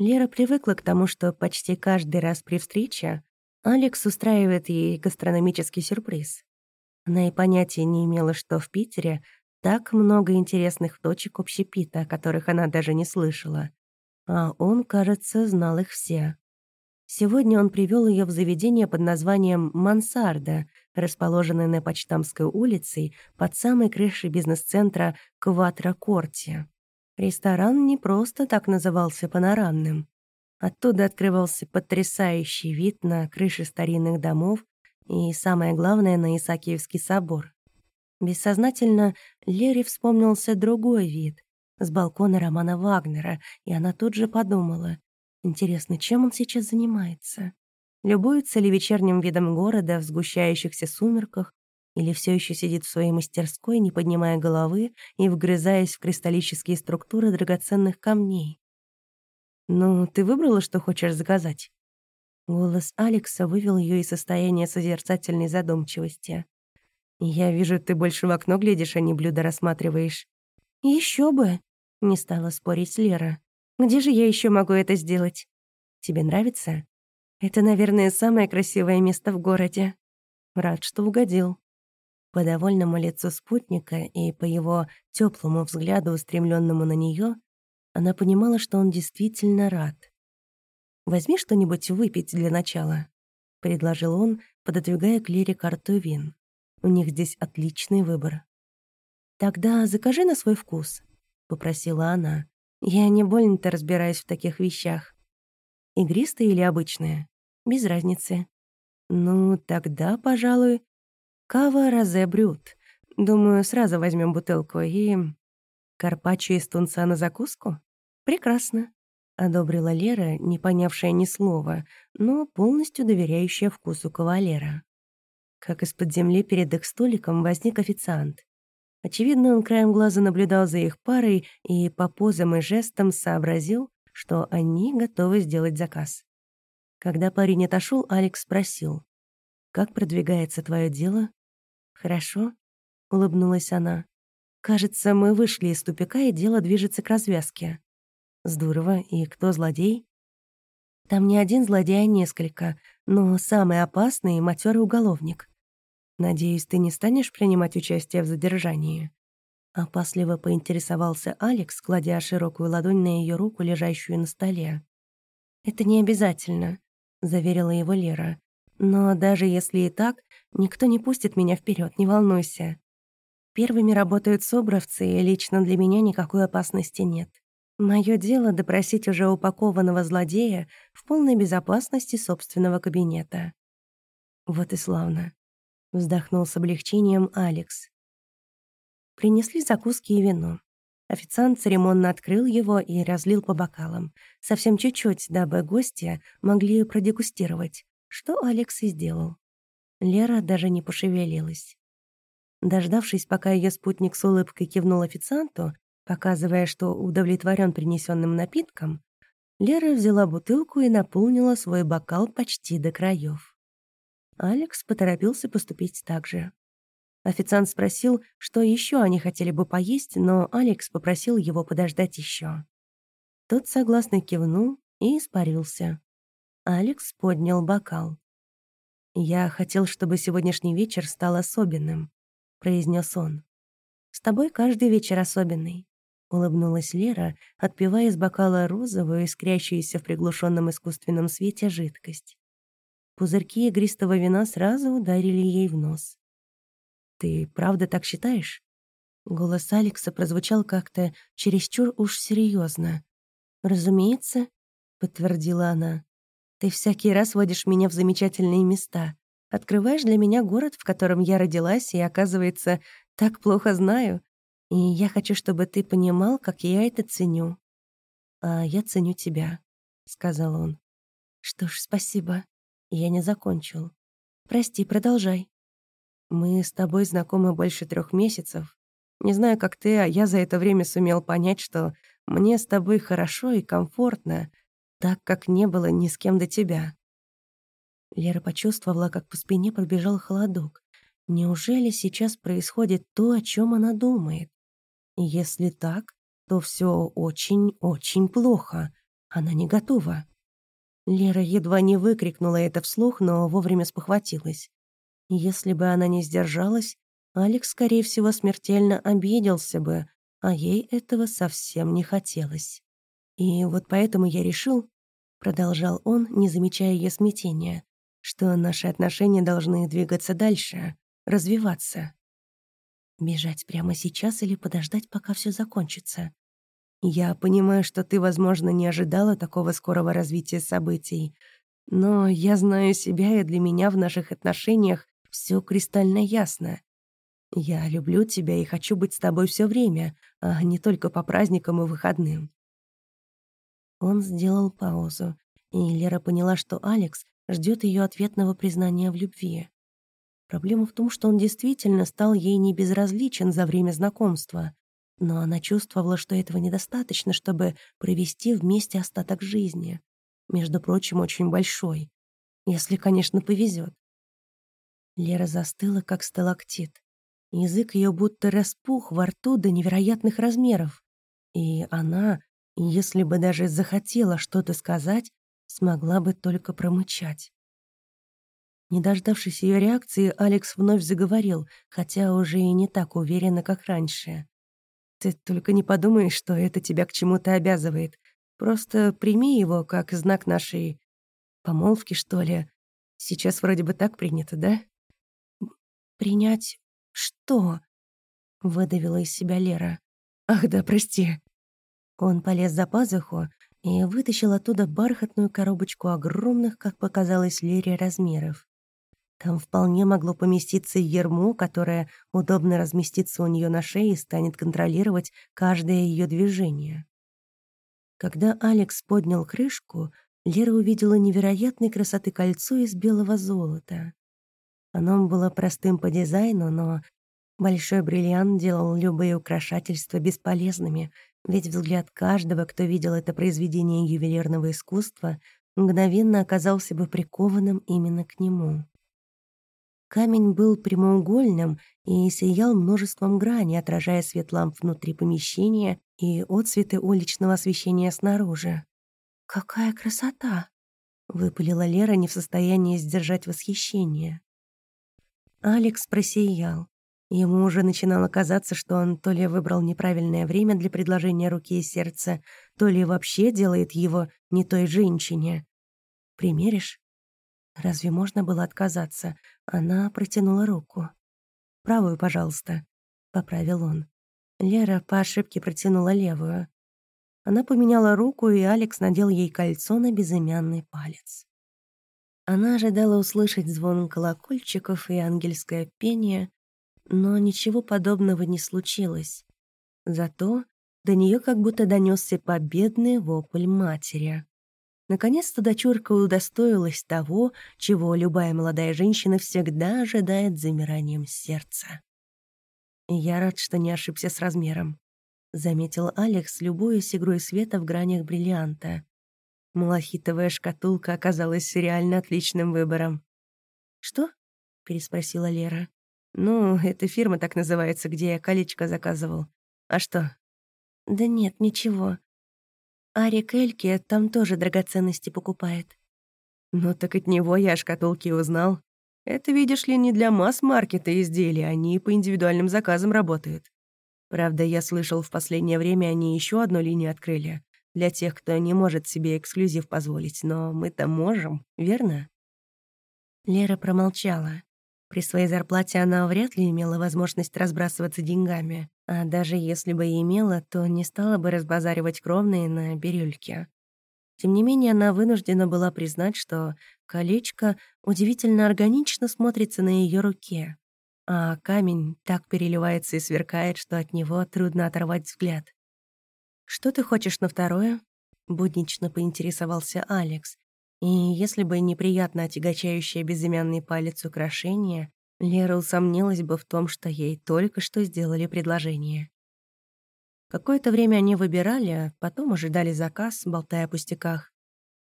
Лера привыкла к тому, что почти каждый раз при встрече Алекс устраивает ей гастрономический сюрприз. Она и понятия не имела, что в Питере так много интересных точек общепита, о которых она даже не слышала. А он, кажется, знал их все. Сегодня он привел ее в заведение под названием «Мансарда», расположенное на Почтамской улице под самой крышей бизнес-центра Кватро-Корти. Ресторан не просто так назывался панорамным. Оттуда открывался потрясающий вид на крыши старинных домов и, самое главное, на Исаакиевский собор. Бессознательно Лере вспомнился другой вид с балкона Романа Вагнера, и она тут же подумала, интересно, чем он сейчас занимается? Любуется ли вечерним видом города в сгущающихся сумерках или все еще сидит в своей мастерской, не поднимая головы и вгрызаясь в кристаллические структуры драгоценных камней? «Ну, ты выбрала, что хочешь заказать?» Голос Алекса вывел ее из состояния созерцательной задумчивости. «Я вижу, ты больше в окно глядишь, а не блюдо рассматриваешь». Еще бы!» — не стала спорить Лера. «Где же я еще могу это сделать? Тебе нравится? Это, наверное, самое красивое место в городе. Рад, что угодил». По довольному лицу спутника и по его теплому взгляду, устремленному на нее, она понимала, что он действительно рад. «Возьми что-нибудь выпить для начала», — предложил он, пододвигая к Лере карту вин. У них здесь отличный выбор. «Тогда закажи на свой вкус», — попросила она. «Я не больно-то разбираюсь в таких вещах. Игристые или обычные? Без разницы. Ну, тогда, пожалуй, кава розе брют. Думаю, сразу возьмем бутылку и... Карпаччо из тунца на закуску? Прекрасно», — одобрила Лера, не понявшая ни слова, но полностью доверяющая вкусу кавалера как из-под земли перед их столиком возник официант. Очевидно, он краем глаза наблюдал за их парой и по позам и жестам сообразил, что они готовы сделать заказ. Когда парень отошел, Алекс спросил, «Как продвигается твое дело?» «Хорошо», — улыбнулась она. «Кажется, мы вышли из тупика, и дело движется к развязке». «Здорово. И кто злодей?» «Там не один злодей, а несколько, но самый опасный — матерый уголовник. «Надеюсь, ты не станешь принимать участие в задержании?» Опасливо поинтересовался Алекс, кладя широкую ладонь на ее руку, лежащую на столе. «Это не обязательно», — заверила его Лера. «Но даже если и так, никто не пустит меня вперед, не волнуйся. Первыми работают собравцы, и лично для меня никакой опасности нет. Мое дело — допросить уже упакованного злодея в полной безопасности собственного кабинета». Вот и славно. Вздохнул с облегчением Алекс. Принесли закуски и вино. Официант церемонно открыл его и разлил по бокалам. Совсем чуть-чуть, дабы гости могли продегустировать, что Алекс и сделал. Лера даже не пошевелилась. Дождавшись, пока ее спутник с улыбкой кивнул официанту, показывая, что удовлетворен принесенным напитком, Лера взяла бутылку и наполнила свой бокал почти до краев. Алекс поторопился поступить так же. Официант спросил, что еще они хотели бы поесть, но Алекс попросил его подождать еще. Тот согласно кивнул и испарился. Алекс поднял бокал. «Я хотел, чтобы сегодняшний вечер стал особенным», — произнес он. «С тобой каждый вечер особенный», — улыбнулась Лера, отпивая из бокала розовую, искрящуюся в приглушенном искусственном свете жидкость. Пузырьки игристого вина сразу ударили ей в нос. «Ты правда так считаешь?» Голос Алекса прозвучал как-то чересчур уж серьезно. «Разумеется», — подтвердила она. «Ты всякий раз водишь меня в замечательные места. Открываешь для меня город, в котором я родилась, и, оказывается, так плохо знаю. И я хочу, чтобы ты понимал, как я это ценю». «А я ценю тебя», — сказал он. «Что ж, спасибо», я не закончил. Прости, продолжай. Мы с тобой знакомы больше трех месяцев. Не знаю, как ты, а я за это время сумел понять, что мне с тобой хорошо и комфортно, так как не было ни с кем до тебя. Лера почувствовала, как по спине пробежал холодок. Неужели сейчас происходит то, о чем она думает? Если так, то все очень-очень плохо. Она не готова. Лера едва не выкрикнула это вслух, но вовремя спохватилась. Если бы она не сдержалась, Алекс, скорее всего, смертельно обиделся бы, а ей этого совсем не хотелось. И вот поэтому я решил, продолжал он, не замечая ее смятения, что наши отношения должны двигаться дальше, развиваться. Бежать прямо сейчас или подождать, пока все закончится? Я понимаю, что ты, возможно, не ожидала такого скорого развития событий, но я знаю себя, и для меня в наших отношениях все кристально ясно. Я люблю тебя и хочу быть с тобой все время, а не только по праздникам и выходным. Он сделал паузу, и Лера поняла, что Алекс ждет ее ответного признания в любви. Проблема в том, что он действительно стал ей не безразличен за время знакомства, но она чувствовала, что этого недостаточно, чтобы провести вместе остаток жизни. Между прочим, очень большой. Если, конечно, повезет. Лера застыла, как сталактит. Язык ее будто распух во рту до невероятных размеров. И она, если бы даже захотела что-то сказать, смогла бы только промычать. Не дождавшись ее реакции, Алекс вновь заговорил, хотя уже и не так уверенно, как раньше. Ты только не подумай, что это тебя к чему-то обязывает. Просто прими его как знак нашей помолвки, что ли. Сейчас вроде бы так принято, да? Принять что? Выдавила из себя Лера. Ах да, прости. Он полез за пазуху и вытащил оттуда бархатную коробочку огромных, как показалось Лере, размеров. Там вполне могло поместиться ермо, которое удобно разместится у нее на шее и станет контролировать каждое ее движение. Когда Алекс поднял крышку, Лера увидела невероятной красоты кольцо из белого золота. Оно было простым по дизайну, но большой бриллиант делал любые украшательства бесполезными, ведь взгляд каждого, кто видел это произведение ювелирного искусства, мгновенно оказался бы прикованным именно к нему. Камень был прямоугольным и сиял множеством граней, отражая свет ламп внутри помещения и отцветы уличного освещения снаружи. «Какая красота!» — выпалила Лера, не в состоянии сдержать восхищение. Алекс просиял. Ему уже начинало казаться, что он то ли выбрал неправильное время для предложения руки и сердца, то ли вообще делает его не той женщине. «Примеришь?» Разве можно было отказаться? Она протянула руку. «Правую, пожалуйста», — поправил он. Лера по ошибке протянула левую. Она поменяла руку, и Алекс надел ей кольцо на безымянный палец. Она ожидала услышать звон колокольчиков и ангельское пение, но ничего подобного не случилось. Зато до нее как будто донесся победный вопль матери. Наконец-то дочурка удостоилась того, чего любая молодая женщина всегда ожидает замиранием сердца. «Я рад, что не ошибся с размером», — заметил Алекс, любуясь игрой света в гранях бриллианта. Малахитовая шкатулка оказалась реально отличным выбором. «Что?» — переспросила Лера. «Ну, эта фирма так называется, где я колечко заказывал. А что?» «Да нет, ничего. Арик Эльке там тоже драгоценности покупает. Ну так от него я о шкатулке узнал. Это, видишь ли, не для масс-маркета изделия, они по индивидуальным заказам работают. Правда, я слышал, в последнее время они еще одну линию открыли. Для тех, кто не может себе эксклюзив позволить, но мы-то можем, верно? Лера промолчала. При своей зарплате она вряд ли имела возможность разбрасываться деньгами, а даже если бы и имела, то не стала бы разбазаривать кровные на бирюльке. Тем не менее, она вынуждена была признать, что колечко удивительно органично смотрится на ее руке, а камень так переливается и сверкает, что от него трудно оторвать взгляд. «Что ты хочешь на второе?» — буднично поинтересовался Алекс, и если бы неприятно отягочающее безымянный палец украшение, Лера усомнилась бы в том, что ей только что сделали предложение. Какое-то время они выбирали, потом ожидали заказ, болтая о пустяках.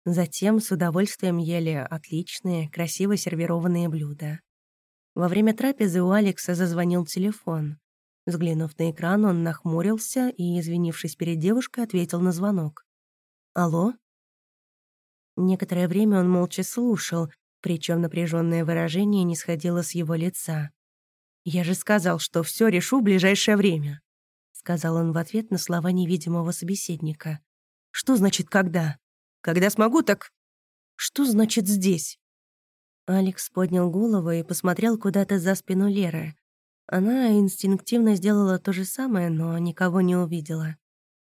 Затем с удовольствием ели отличные, красиво сервированные блюда. Во время трапезы у Алекса зазвонил телефон. Взглянув на экран, он нахмурился и, извинившись перед девушкой, ответил на звонок. «Алло?» Некоторое время он молча слушал, причем напряженное выражение не сходило с его лица. «Я же сказал, что все решу в ближайшее время», — сказал он в ответ на слова невидимого собеседника. «Что значит «когда»? Когда смогу, так... Что значит «здесь»?» Алекс поднял голову и посмотрел куда-то за спину Леры. Она инстинктивно сделала то же самое, но никого не увидела.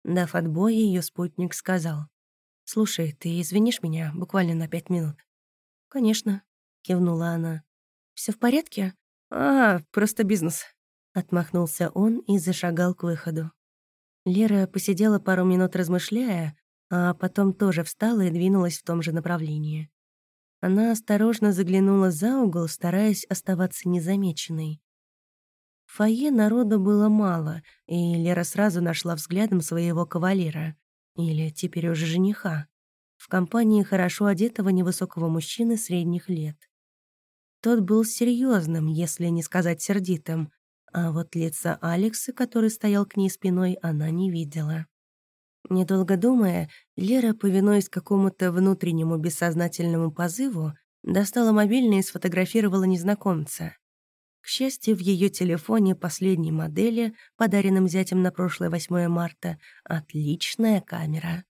Дав отбой, ее спутник сказал. «Слушай, ты извинишь меня буквально на пять минут?» «Конечно», — кивнула она. Все в порядке?» «А, просто бизнес», — отмахнулся он и зашагал к выходу. Лера посидела пару минут размышляя, а потом тоже встала и двинулась в том же направлении. Она осторожно заглянула за угол, стараясь оставаться незамеченной. В фойе народу было мало, и Лера сразу нашла взглядом своего кавалера, или теперь уже жениха, в компании хорошо одетого невысокого мужчины средних лет. Тот был серьезным, если не сказать сердитым, а вот лица Алекса, который стоял к ней спиной, она не видела. Недолго думая, Лера, повинуясь какому-то внутреннему бессознательному позыву, достала мобильный и сфотографировала незнакомца. К счастью, в ее телефоне последней модели, подаренным зятем на прошлое 8 марта, отличная камера.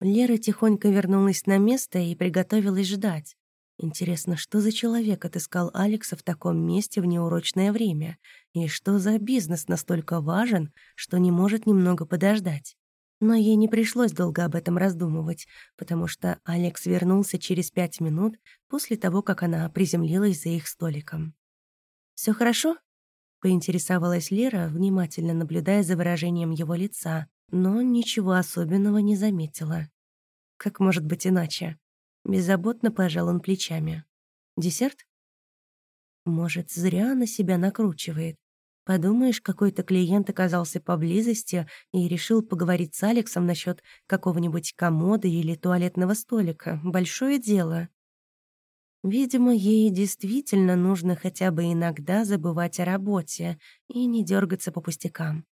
Лера тихонько вернулась на место и приготовилась ждать. Интересно, что за человек отыскал Алекса в таком месте в неурочное время? И что за бизнес настолько важен, что не может немного подождать? Но ей не пришлось долго об этом раздумывать, потому что Алекс вернулся через пять минут после того, как она приземлилась за их столиком. Все хорошо?» — поинтересовалась Лера, внимательно наблюдая за выражением его лица, но ничего особенного не заметила. «Как может быть иначе?» Беззаботно пожал он плечами. «Десерт?» «Может, зря на себя накручивает. Подумаешь, какой-то клиент оказался поблизости и решил поговорить с Алексом насчет какого-нибудь комода или туалетного столика. Большое дело. Видимо, ей действительно нужно хотя бы иногда забывать о работе и не дергаться по пустякам.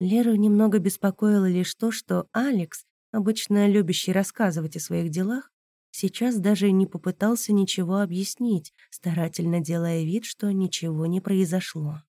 Леру немного беспокоило лишь то, что Алекс, обычно любящий рассказывать о своих делах, сейчас даже не попытался ничего объяснить, старательно делая вид, что ничего не произошло.